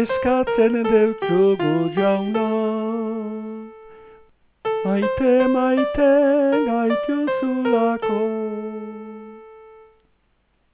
eskatzen deutzugu jauna. Maite, maite, gaituzulako.